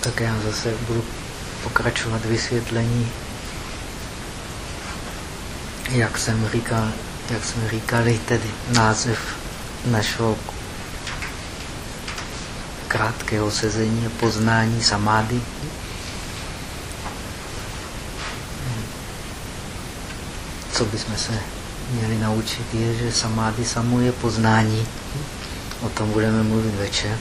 Tak já zase budu pokračovat vysvětlení, jak jsem říkal, jak jsme říkali, tedy název našeho krátkého sezení a poznání samády. Co bychom se měli naučit, je, že samády samo je poznání. O tom budeme mluvit večer.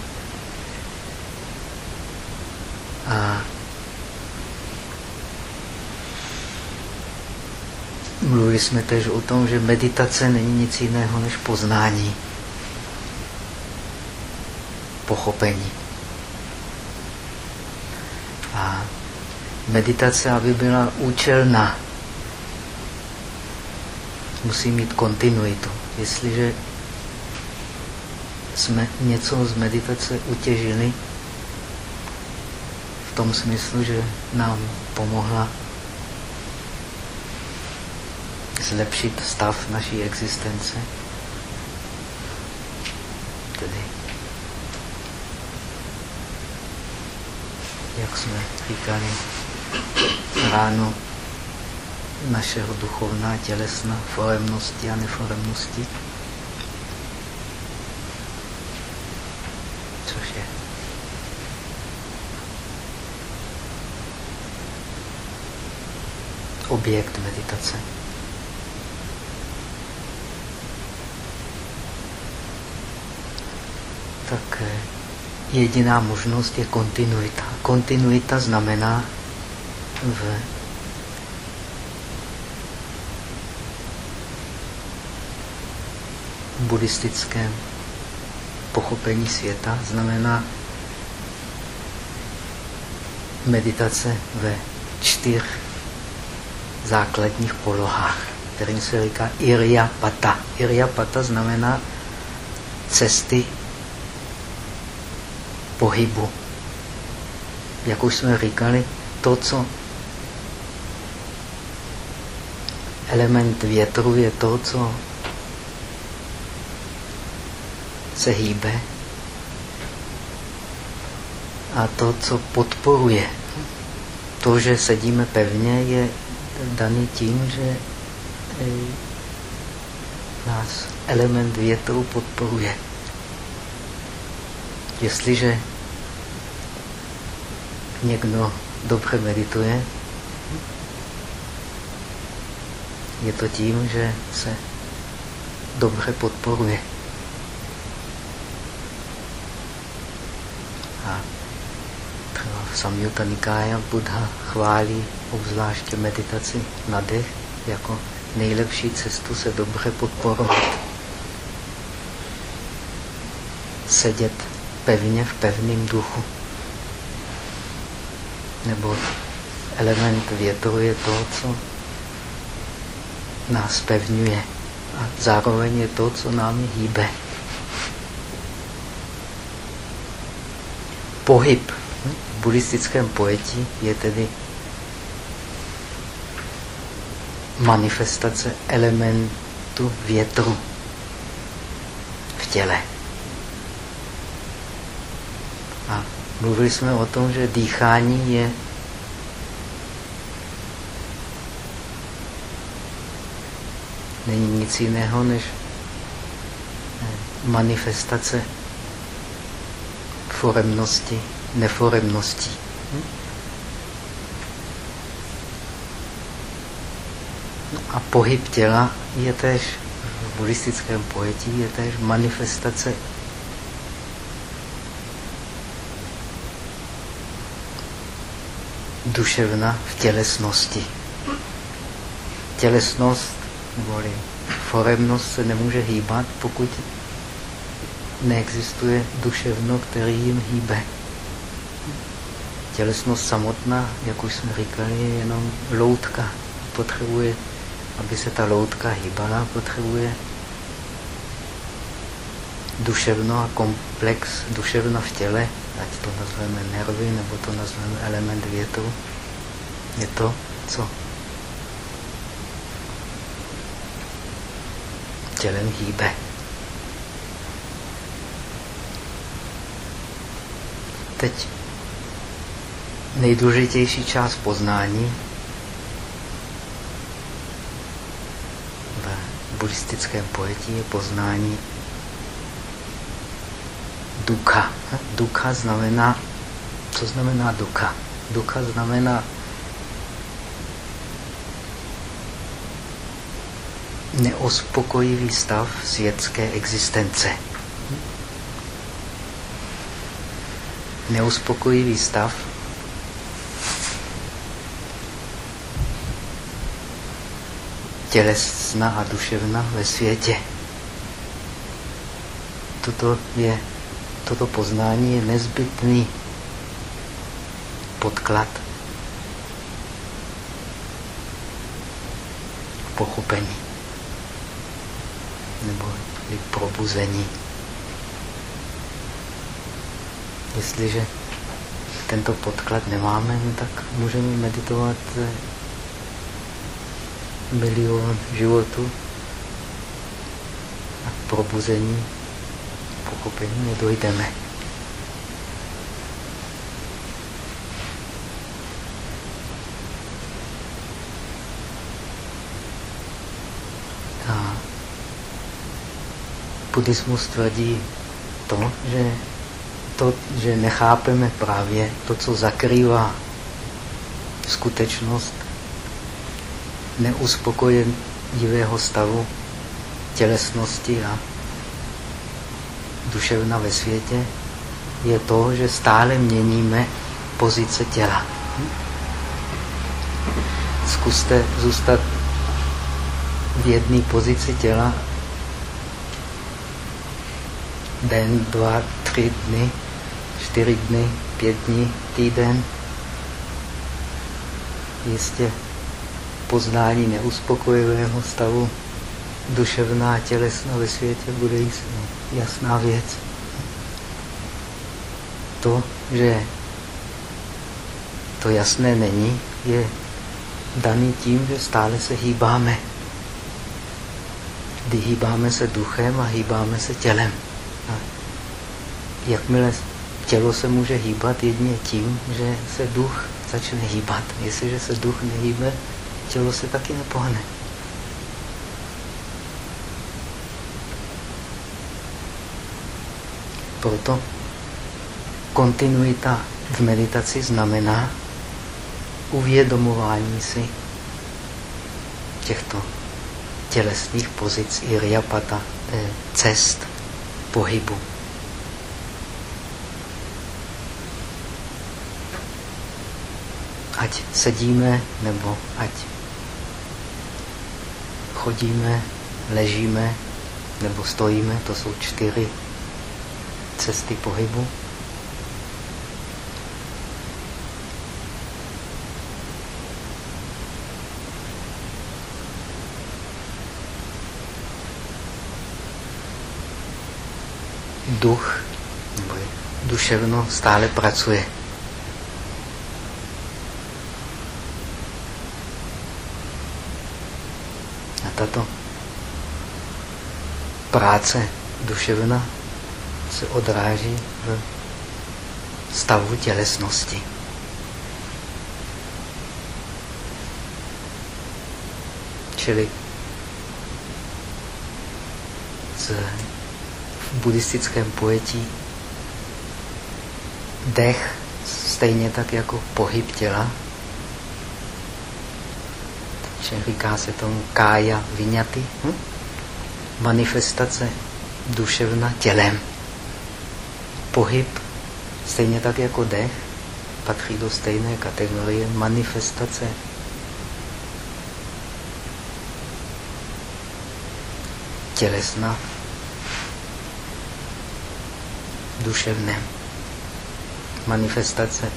Mluvili jsme tež o tom, že meditace není nic jiného než poznání, pochopení. A meditace, aby byla účelná, musí mít kontinuitu. Jestliže jsme něco z meditace utěžili, tom smyslu, že nám pomohla zlepšit stav naší existence. Tedy, jak jsme říkali ráno, našeho duchovná tělesna, foremnosti a neforemnosti. objekt meditace. Tak eh, jediná možnost je kontinuita. Kontinuita znamená v buddhistickém pochopení světa znamená meditace ve čtyř základních polohách, kterým se říká Pata. Iria Pata znamená cesty pohybu. Jak už jsme říkali, to, co element větru je to, co se hýbe a to, co podporuje. To, že sedíme pevně, je daný tím, že eh, nás element větru podporuje. Jestliže někdo dobře medituje, je to tím, že se dobře podporuje. A v Samyutta Nikája Buddha chválí obzvláště meditaci na dech jako nejlepší cestu se dobře podporovat. Sedět pevně v pevném duchu. Nebo element větru je to, co nás pevňuje a zároveň je to, co nám hýbe. Pohyb v buddhistickém pojetí je tedy manifestace elementu větru v těle. A mluvili jsme o tom, že dýchání je není nic jiného než manifestace foremnosti, neforemnosti. A pohyb těla je též v buddhistickém pojetí je též manifestace duševna v tělesnosti. Tělesnost neboli foremnost se nemůže hýbat, pokud neexistuje duševno, který jim hýbe. Tělesnost samotná, jak už jsme říkali, je jenom loutka. Potřebuje aby se ta loutka hýbala, potřebuje duševno a komplex duševna v těle, ať to nazveme nervy, nebo to nazveme element větru, je to, co tělem hýbe. Teď nejdůležitější část poznání v buddhistickém pojetí je poznání duka. Duka znamená, co znamená duka? Duka znamená neuspokojivý stav světské existence. Neuspokojivý stav tělesna a duševna ve světě. Toto, je, toto poznání je nezbytný podklad pochopení nebo probuzení. Jestliže tento podklad nemáme, no tak můžeme meditovat milion životů a probuzení, pochopení nedojdeme. A buddhismus tvrdí to, že to, že nechápeme právě to, co zakrývá skutečnost neuspokojivého stavu tělesnosti a duševna ve světě, je to, že stále měníme pozice těla. Zkuste zůstat v jedné pozici těla den, dva, tři dny, čtyři dny, pět dní, týden. Jistě poznání neuspokojivého stavu duševná a tělesná ve světě bude jasná věc. To, že to jasné není, je daný tím, že stále se hýbáme. Kdy hýbáme se duchem a hýbáme se tělem. A jakmile tělo se může hýbat jedně tím, že se duch začne hýbat. Jestliže se duch nehýbe, tělo se taky nepohne. Proto kontinuita v meditaci znamená uvědomování si těchto tělesných pozic iriapata, eh, cest pohybu. Ať sedíme, nebo ať chodíme, ležíme nebo stojíme, to jsou čtyři cesty pohybu. Duch nebo duševno stále pracuje. tato práce duševna se odráží v stavu tělesnosti. Čili z, v buddhistickém pojetí dech, stejně tak jako pohyb těla, že říká se tomu kája vyňaty, hm? manifestace duševna tělem. Pohyb, stejně tak jako dech, patří do stejné kategorie manifestace tělesna duševnem. Manifestace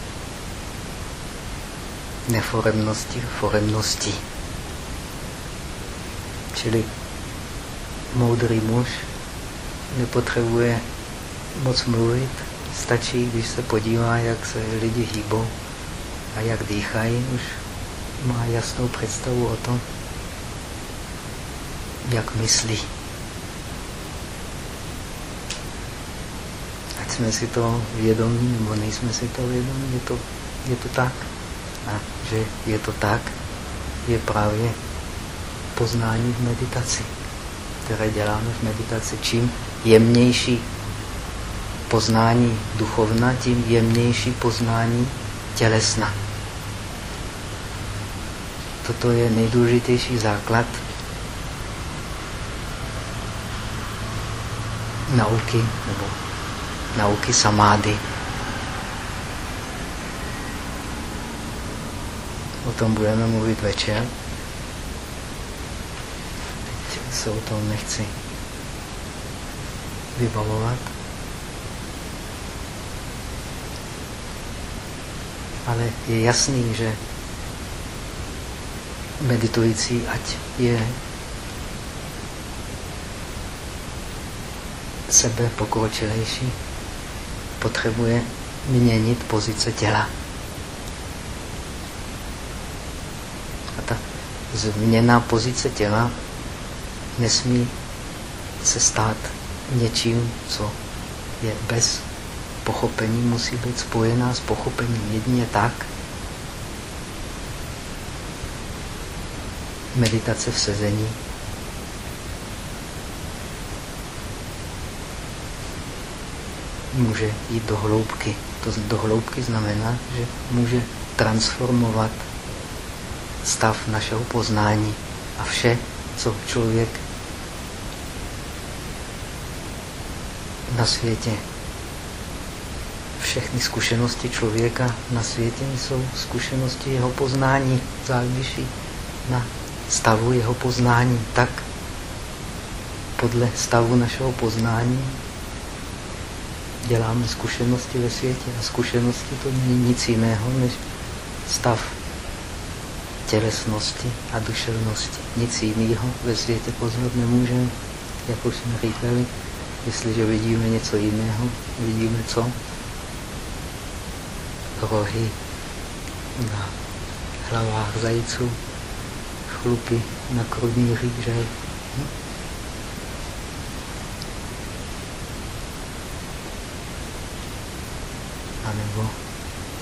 neforemnosti, foremnosti. Čili moudrý muž nepotřebuje moc mluvit, stačí, když se podívá, jak se lidi hýbou a jak dýchají, už má jasnou představu o tom, jak myslí. Ať jsme si to vědomí, nebo nejsme si to vědomí, je to je to tak. A že je to tak, je právě poznání v meditaci, které děláme v meditaci. Čím jemnější poznání duchovna, tím jemnější poznání tělesna. Toto je nejdůležitější základ nauky nebo nauky samády. O tom budeme mluvit večer. Teď se o tom nechci vybavovat. Ale je jasný, že meditující, ať je sebe pokročilejší, potřebuje měnit pozice těla. A ta změna pozice těla nesmí se stát něčím, co je bez pochopení, musí být spojená s pochopením. Jedině tak meditace v sezení může jít do hloubky. To do hloubky znamená, že může transformovat stav našeho poznání a vše, co člověk na světě, všechny zkušenosti člověka na světě jsou zkušenosti jeho poznání, závisí na stavu jeho poznání. Tak podle stavu našeho poznání děláme zkušenosti ve světě. A zkušenosti to není nic jiného, než stav tělesnosti a duševnosti. Nic jiného ve světě poznat nemůžeme. Jak už jsme říkali, jestliže vidíme něco jiného, vidíme co? Rohy na hlavách zajíců, chlupy na krudních že? anebo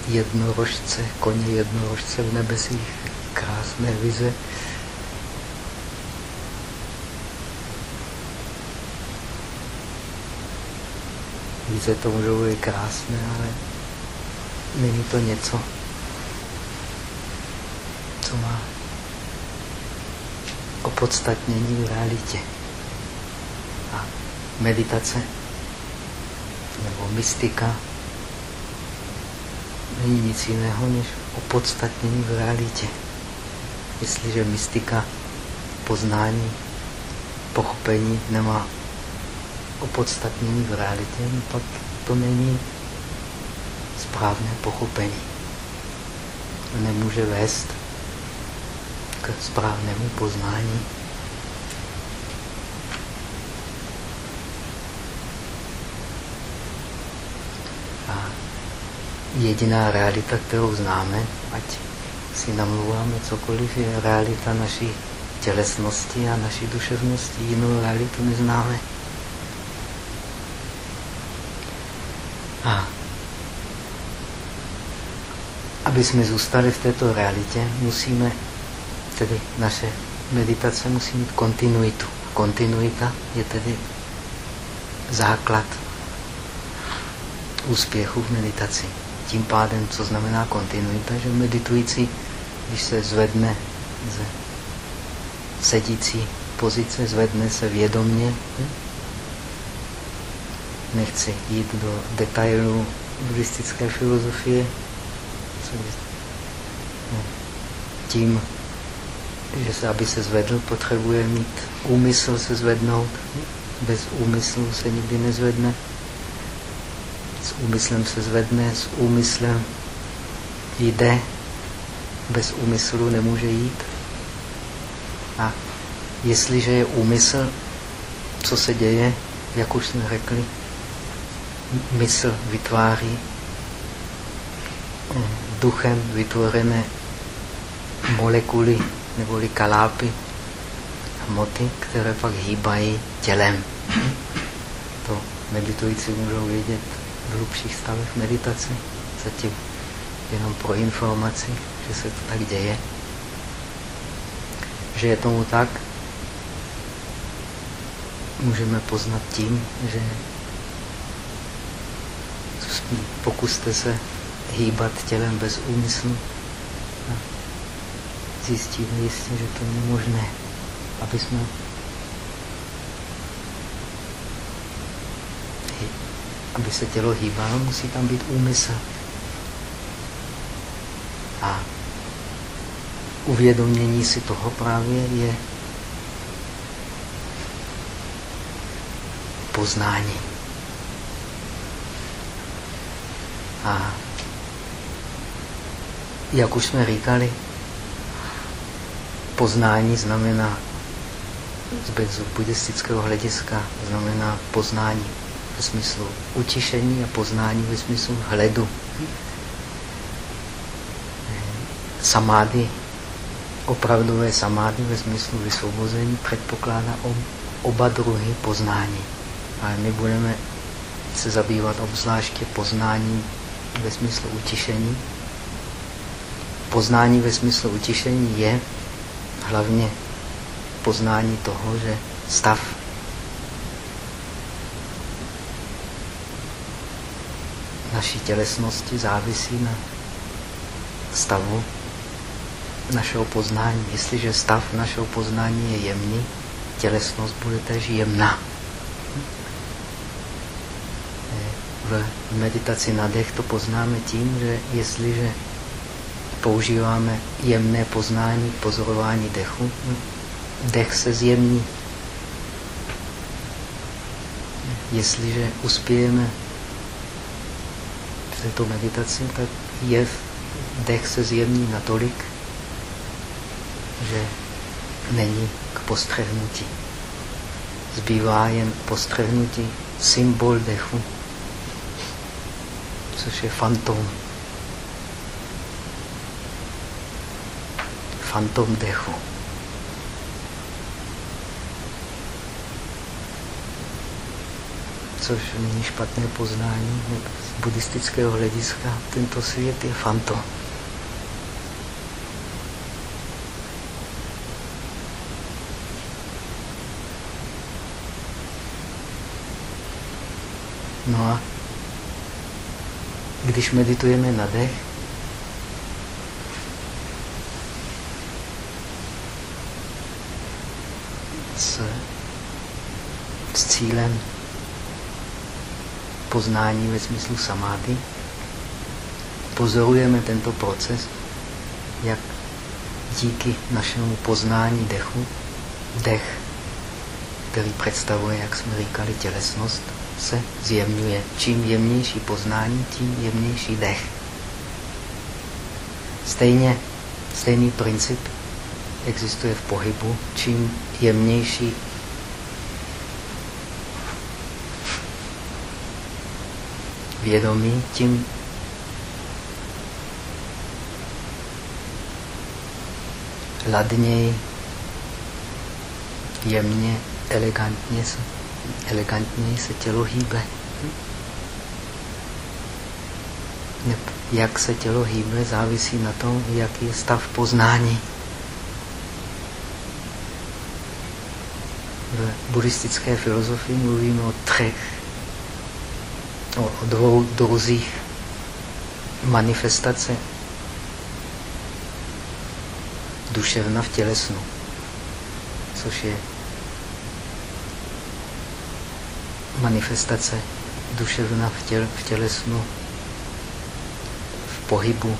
jednorožce, koně jednorožce v nebesích, krásné vize. Vize to můžou být krásné, ale není to něco, co má opodstatnění v realitě. A meditace nebo mystika není nic jiného než opodstatnění v realitě. Jestliže mystika, poznání, pochopení nemá opodstatnění v realitě, no pak to není správné pochopení. Nemůže vést k správnému poznání. jediná realita, kterou známe, ať si namluváme cokoliv, je realita naší tělesnosti a naší duševnosti. Jinou realitu neznáme. A aby jsme zůstali v této realitě, musíme, tedy naše meditace musí mít kontinuitu. Kontinuita je tedy základ úspěchu v meditaci tím pádem, co znamená kontinuita, že meditující, když se zvedne ze sedící pozice, zvedne se vědomně, hm? nechci jít do detailů buddhistické filozofie, tím, že se, aby se zvedl, potřebuje mít úmysl se zvednout. Bez úmyslu se nikdy nezvedne s úmyslem se zvedne, s úmyslem jde, bez úmyslu nemůže jít. A jestliže je úmysl, co se děje, jak už jsme řekli, mysl vytváří duchem vytvořené molekuly neboli kalápy, hmoty, které pak hýbají tělem. To meditující můžou vědět v hlubších stavech meditace. Zatím jenom pro informaci, že se to tak děje. Že je tomu tak, můžeme poznat tím, že pokuste se hýbat tělem bez úmyslu a zjistíme jistě, že to není možné, aby jsme aby se tělo hýbalo, musí tam být úmysl. A uvědomění si toho právě je poznání. A jak už jsme poznání znamená z buddhistického hlediska znamená poznání ve smyslu utišení a poznání ve smyslu hledu. Samády, opravdové samády ve smyslu vysvobození předpokládá oba druhy poznání. Ale my budeme se zabývat obzvláště poznáním ve smyslu utišení. Poznání ve smyslu utišení je hlavně poznání toho, že stav naší tělesnosti závisí na stavu našeho poznání. Jestliže stav našeho poznání je jemný, tělesnost bude tež jemná. V meditaci na dech to poznáme tím, že jestliže používáme jemné poznání pozorování dechu, dech se zjemní. Jestliže uspějeme v této meditaci, tak jev dech se zjemní natolik, že není k postřehnutí. Zbývá jen postřehnutí symbol dechu, což je fantom. Fantom dechu. což není špatné poznání. Z buddhistického hlediska tento svět je fantom. No a když meditujeme na dech, s, s cílem poznání ve smyslu samády, pozorujeme tento proces, jak díky našemu poznání dechu, dech, který představuje, jak jsme říkali, tělesnost, se zjemňuje. Čím jemnější poznání, tím jemnější dech. Stejně, stejný princip existuje v pohybu. Čím jemnější vědomí, tím ladněji, jemně, elegantně se, elegantněji se tělo hýbe. Jak se tělo hýbe, závisí na tom, jaký je stav poznání. V buddhistické filozofii mluvíme o třech o dvou druzích manifestace. Duševna v tělesnu, což je manifestace duševna v, těl, v tělesnu v pohybu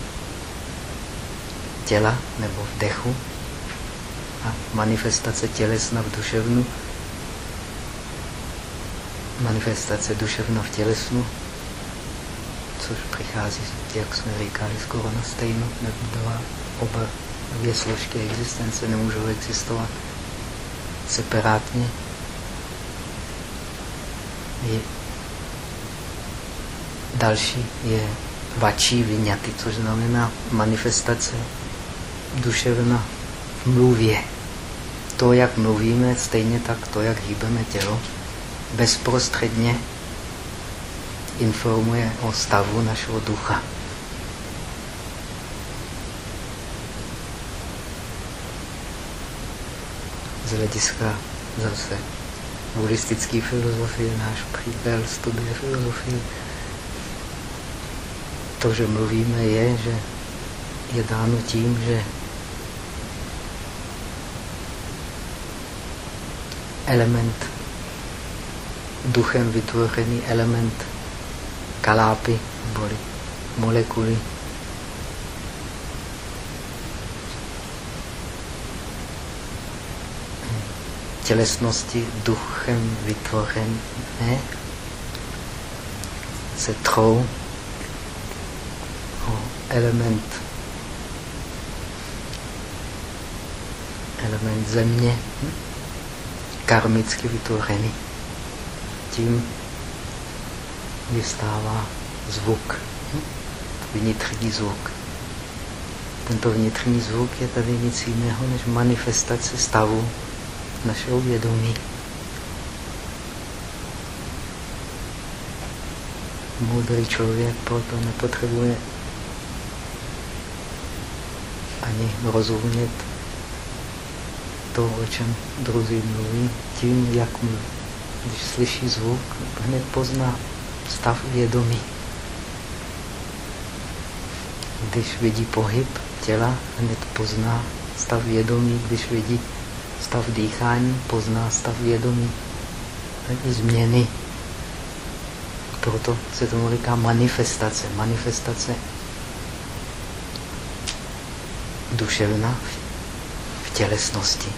těla nebo v dechu a manifestace tělesna v duševnu manifestace duševno v tělesnu, což přichází, jak jsme říkali, skoro na stejno, nebo dva, oba dvě složky existence nemůžou existovat separátně. Je další je vačí vyňaty, což znamená manifestace duševna v mluvě. To, jak mluvíme, stejně tak to, jak hýbeme tělo, bezprostředně informuje o stavu našeho ducha. Z hlediska zase buddhistické filozofie, náš přítel studuje filozofii. To, že mluvíme, je, že je dáno tím, že element duchem vytvořený element kalápy, neboli molekuly, tělesnosti duchem vytvořené se trou o element element země karmicky vytvořený. Tím vystává zvuk, vnitřní zvuk. Tento vnitřní zvuk je tady nic jiného než manifestace stavu našeho vědomí. Moudrý člověk proto nepotřebuje ani rozumět to, o čem druzí mluví, tím, jak mluví. Když slyší zvuk, hned pozná stav vědomí. Když vidí pohyb těla, hned pozná stav vědomí. Když vidí stav dýchání, pozná stav vědomí. I změny. Proto se tomu říká manifestace. Manifestace duševna v tělesnosti.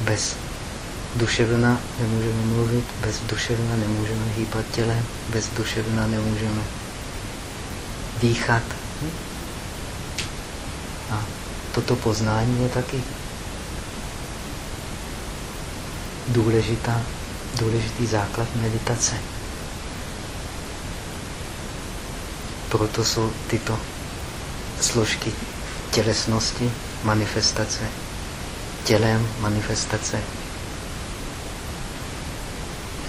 Bez duševna nemůžeme mluvit, bez duševna nemůžeme hýbat tělem, bez duševna nemůžeme dýchat. A toto poznání je taky důležitá, důležitý základ meditace. Proto jsou tyto složky tělesnosti, manifestace tělem, manifestace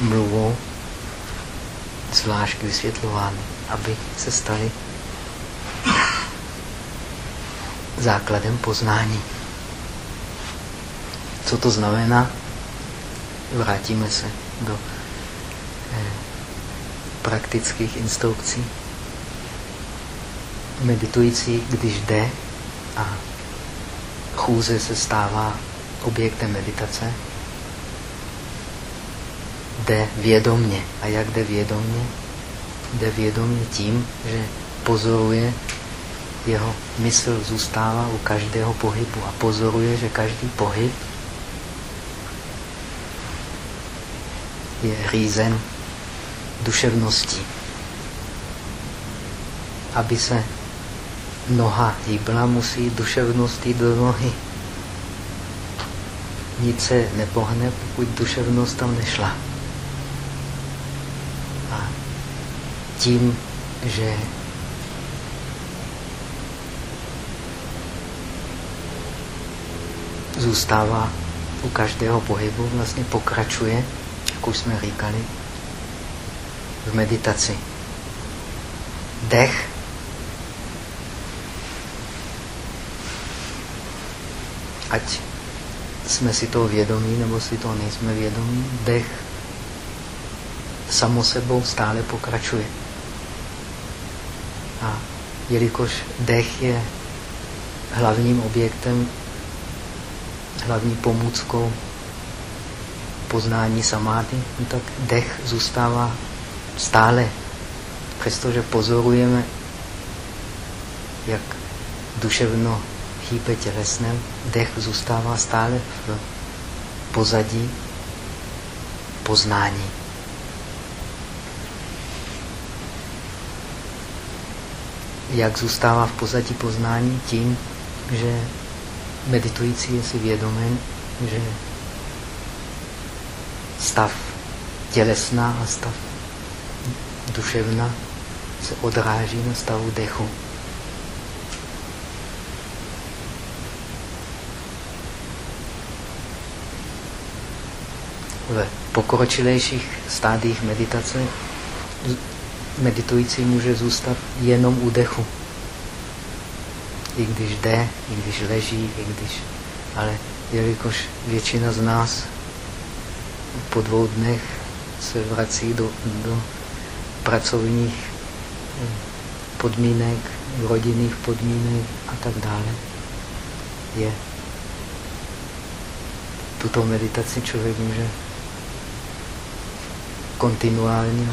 mluvou zvlášť vysvětlovány, aby se staly základem poznání. Co to znamená? vrátíme se do eh, praktických instrukcí. Meditující, když jde a chůze se stává objektem meditace, jde vědomně. A jak jde vědomně? Jde vědomně tím, že pozoruje, jeho mysl zůstává u každého pohybu a pozoruje, že každý pohyb je řízen duševností. Aby se noha hýbla, musí duševnost jít do nohy. Nic se nepohne, pokud duševnost tam nešla. A tím, že zůstává u každého pohybu, vlastně pokračuje jak už jsme říkali, v meditaci. Dech ať jsme si toho vědomí, nebo si to nejsme vědomí, dech samo sebou stále pokračuje. A jelikož dech je hlavním objektem, hlavní pomůckou poznání samády, no tak dech zůstává stále. Přestože pozorujeme, jak duševno hýbe tělesnem, dech zůstává stále v pozadí poznání. Jak zůstává v pozadí poznání? Tím, že meditující je si vědomen, že stav tělesná a stav duševna se odráží na stavu dechu. V pokročilejších stádích meditace meditující může zůstat jenom u dechu. I když jde, i když leží, i když... Ale jelikož většina z nás po dvou dnech se vrací do, do pracovních eh, podmínek, rodinných podmínek a tak dále, je tuto meditaci člověk může kontinuálně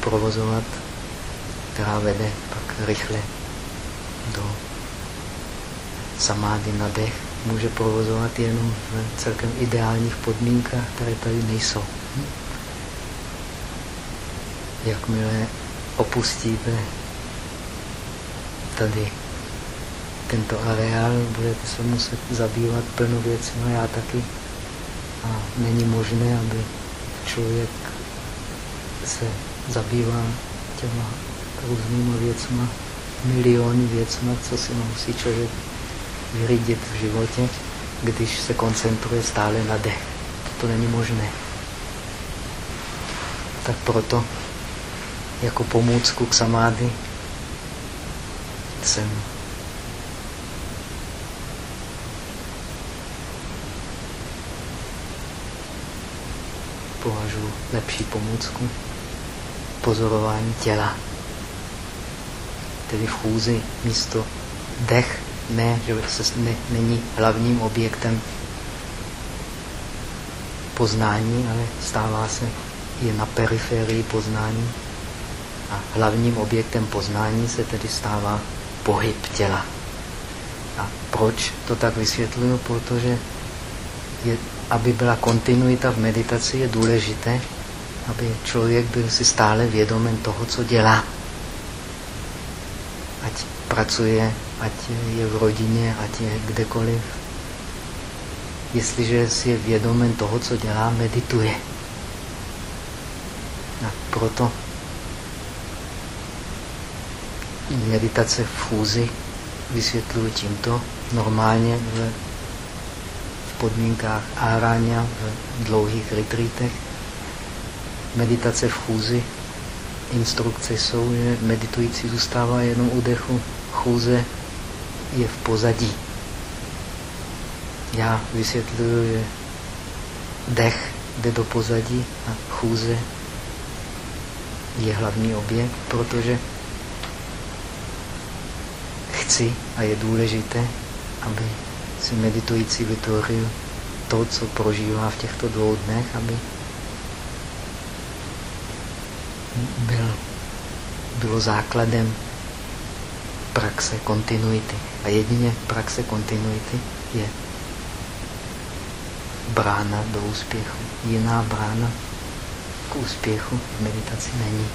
provozovat, která vede pak rychle do samády na dech. Může provozovat jenom v celkem ideálních podmínkách, které tady nejsou. Jakmile opustíte tady tento areál, budete se muset zabývat plno věcmi, já taky. A není možné, aby člověk se zabývá těma různýma věcma, miliony věcma, co si musí člověk vyřídit v životě, když se koncentruje stále na dech. To není možné. Tak proto jako pomůcku k samády jsem považuji lepší pomůcku pozorování těla. Tedy v chůzi místo dech, ne, že se ne, není hlavním objektem poznání, ale stává se je na periferii poznání. A hlavním objektem poznání se tedy stává pohyb těla. A proč to tak vysvětluju? Protože je aby byla kontinuita v meditaci, je důležité, aby člověk byl si stále vědomen toho, co dělá. Ať pracuje, ať je v rodině, ať je kdekoliv. Jestliže si je vědomen toho, co dělá, medituje. A proto meditace v fúzi vysvětluji tímto. Normálně v podmínkách áráňa v dlouhých retreatech. Meditace v chůzi. Instrukce jsou, že meditující zůstává jenom u dechu. Chůze je v pozadí. Já vysvětluji, že dech jde do pozadí a chůze je hlavní objekt, protože chci a je důležité, aby si meditující vytvořil to, co prožívá v těchto dvou dnech, aby byl, bylo základem praxe kontinuity. A jedině praxe kontinuity je brána do úspěchu. Jiná brána k úspěchu v meditaci není.